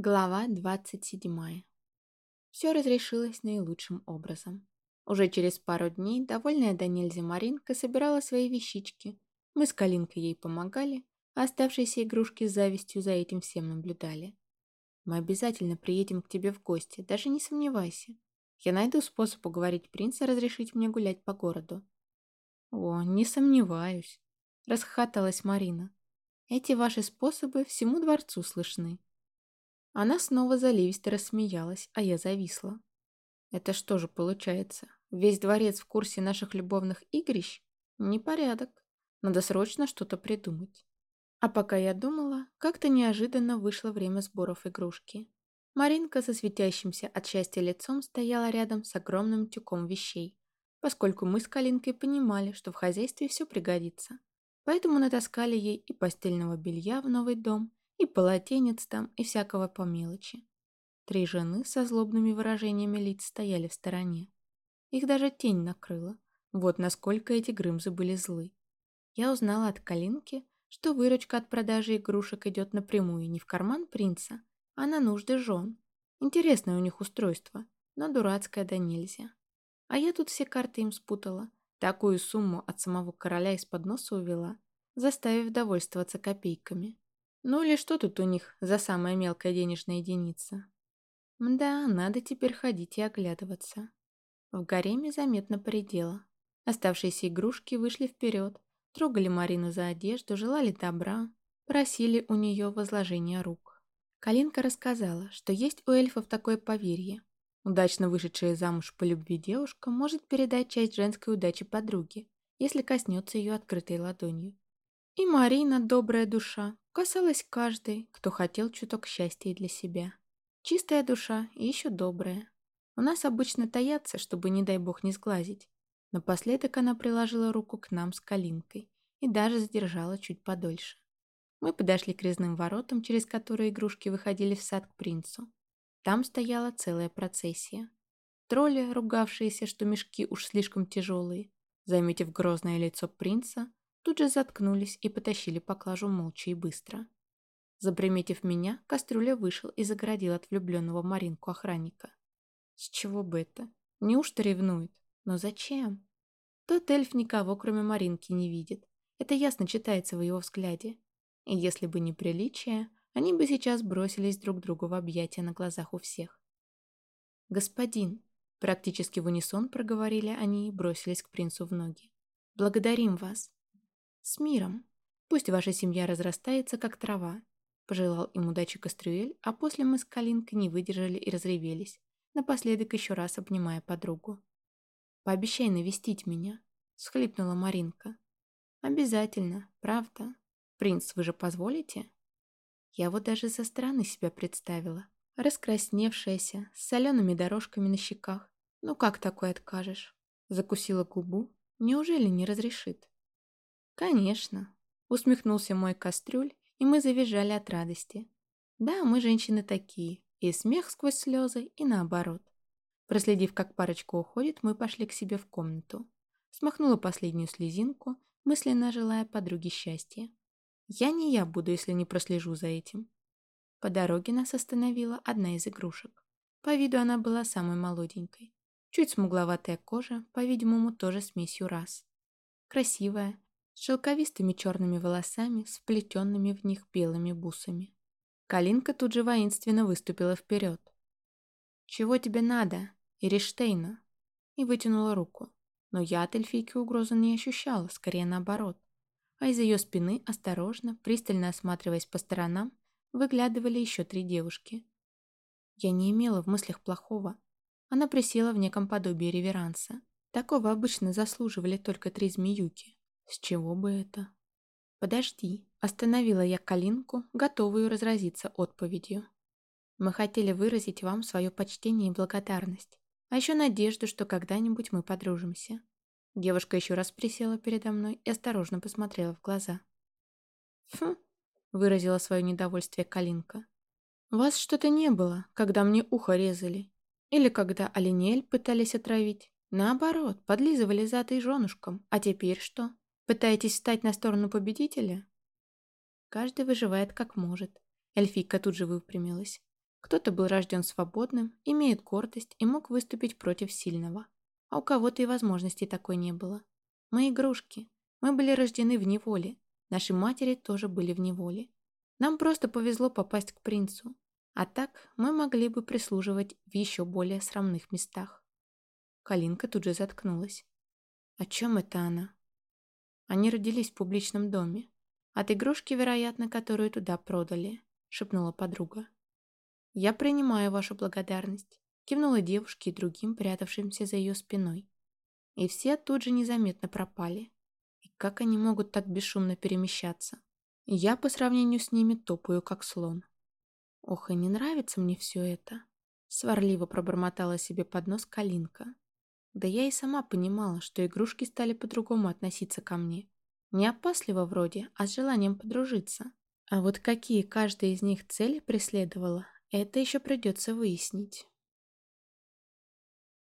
Глава 27. Все разрешилось наилучшим образом. Уже через пару дней, довольная до нельзя Маринка собирала свои вещички. Мы с Калинкой ей помогали, а оставшиеся игрушки с завистью за этим всем наблюдали. Мы обязательно приедем к тебе в гости, даже не сомневайся. Я найду способ уговорить принца разрешить мне гулять по городу. О, не сомневаюсь, расхохоталась Марина. Эти ваши способы всему дворцу слышны. Она снова заливисто рассмеялась, а я зависла. Это что же получается? Весь дворец в курсе наших любовных игрищ? Непорядок. Надо срочно что-то придумать. А пока я думала, как-то неожиданно вышло время сборов игрушки. Маринка со светящимся от счастья лицом стояла рядом с огромным тюком вещей, поскольку мы с Калинкой понимали, что в хозяйстве все пригодится. Поэтому натаскали ей и постельного белья в новый дом, и полотенец там, и всякого по мелочи. Три жены со злобными выражениями лиц стояли в стороне. Их даже тень накрыла. Вот насколько эти грымзы были злы. Я узнала от Калинки, что выручка от продажи игрушек идет напрямую не в карман принца, а на нужды жен. Интересное у них устройство, но дурацкое да нельзя. А я тут все карты им спутала. Такую сумму от самого короля из-под носа увела, заставив довольствоваться копейками. Ну или что тут у них за самая мелкая денежная единица? Да, надо теперь ходить и оглядываться. В гареме заметно поредела. Оставшиеся игрушки вышли вперед, трогали Марину за одежду, желали добра, просили у нее возложения рук. Калинка рассказала, что есть у эльфов такое поверье. Удачно вышедшая замуж по любви девушка может передать часть женской удачи подруге, если коснется ее открытой ладонью. И Марина, добрая душа, касалась каждой, кто хотел чуток счастья для себя. Чистая душа и еще добрая. У нас обычно таятся, чтобы, не дай бог, не сглазить. Напоследок она приложила руку к нам с Калинкой и даже задержала чуть подольше. Мы подошли к резным воротам, через которые игрушки выходили в сад к принцу. Там стояла целая процессия. Тролли, ругавшиеся, что мешки уж слишком тяжелые, заметив грозное лицо принца, тут же заткнулись и потащили поклажу молча и быстро. Заприметив меня, кастрюля вышел и загородил от влюбленного Маринку охранника. С чего бы это? Неужто ревнует? Но зачем? Тот эльф никого, кроме Маринки, не видит. Это ясно читается в его взгляде. И если бы не приличие, они бы сейчас бросились друг другу в объятия на глазах у всех. «Господин», — практически в унисон проговорили они и бросились к принцу в ноги. «Благодарим вас. «С миром. Пусть ваша семья разрастается, как трава», – пожелал им удачи Кастрюэль, а после мы с Калинкой не выдержали и разревелись, напоследок еще раз обнимая подругу. «Пообещай навестить меня», – схлипнула Маринка. «Обязательно, правда. Принц, вы же позволите?» Я вот даже со стороны себя представила. Раскрасневшаяся, с солеными дорожками на щеках. Ну как такое откажешь? Закусила губу. Неужели не разрешит? «Конечно», — усмехнулся мой кастрюль, и мы завизжали от радости. «Да, мы женщины такие, и смех сквозь слезы, и наоборот». Проследив, как парочка уходит, мы пошли к себе в комнату. Смахнула последнюю слезинку, мысленно желая подруге счастья. Я не я буду, если не прослежу за этим. По дороге нас остановила одна из игрушек. По виду она была самой молоденькой. Чуть смугловатая кожа, по-видимому, тоже смесью раз. Красивая, шелковистыми черными волосами, с вплетенными в них белыми бусами. Калинка тут же воинственно выступила вперед. «Чего тебе надо, Ириштейна?» и вытянула руку. Но я от эльфийки угрозы не ощущала, скорее наоборот. А из ее спины, осторожно, пристально осматриваясь по сторонам, выглядывали еще три девушки. Я не имела в мыслях плохого. Она присела в неком подобии реверанса. Такого обычно заслуживали только три змеюки. С чего бы это? Подожди, остановила я Калинку, готовую разразиться отповедью. Мы хотели выразить вам свое почтение и благодарность, а еще надежду, что когда-нибудь мы подружимся. Девушка еще раз присела передо мной и осторожно посмотрела в глаза. «Фу!» — выразила свое недовольствие Калинка. «Вас что-то не было, когда мне ухо резали. Или когда оленель пытались отравить. Наоборот, подлизывали зад и женушкам. А теперь что? Пытаетесь встать на сторону победителя? Каждый выживает как может. Эльфийка тут же выпрямилась. Кто-то был рожден свободным, имеет гордость и мог выступить против сильного. А у кого-то и возможности такой не было. Мы игрушки. Мы были рождены в неволе. Наши матери тоже были в неволе. Нам просто повезло попасть к принцу. А так мы могли бы прислуживать в еще более срамных местах. Калинка тут же заткнулась. О чем это она? Они родились в публичном доме. От игрушки, вероятно, которую туда продали, шепнула подруга. Я принимаю вашу благодарность, кивнула девушке и другим, прятавшимся за ее спиной. И все тут же незаметно пропали. И как они могут так бесшумно перемещаться? Я по сравнению с ними топаю, как слон. Ох, и не нравится мне все это. Сварливо пробормотала себе под нос Калинка. Да я и сама понимала, что игрушки стали по-другому относиться ко мне. Не опасливо вроде, а с желанием подружиться. А вот какие каждая из них цели преследовала, это еще придется выяснить.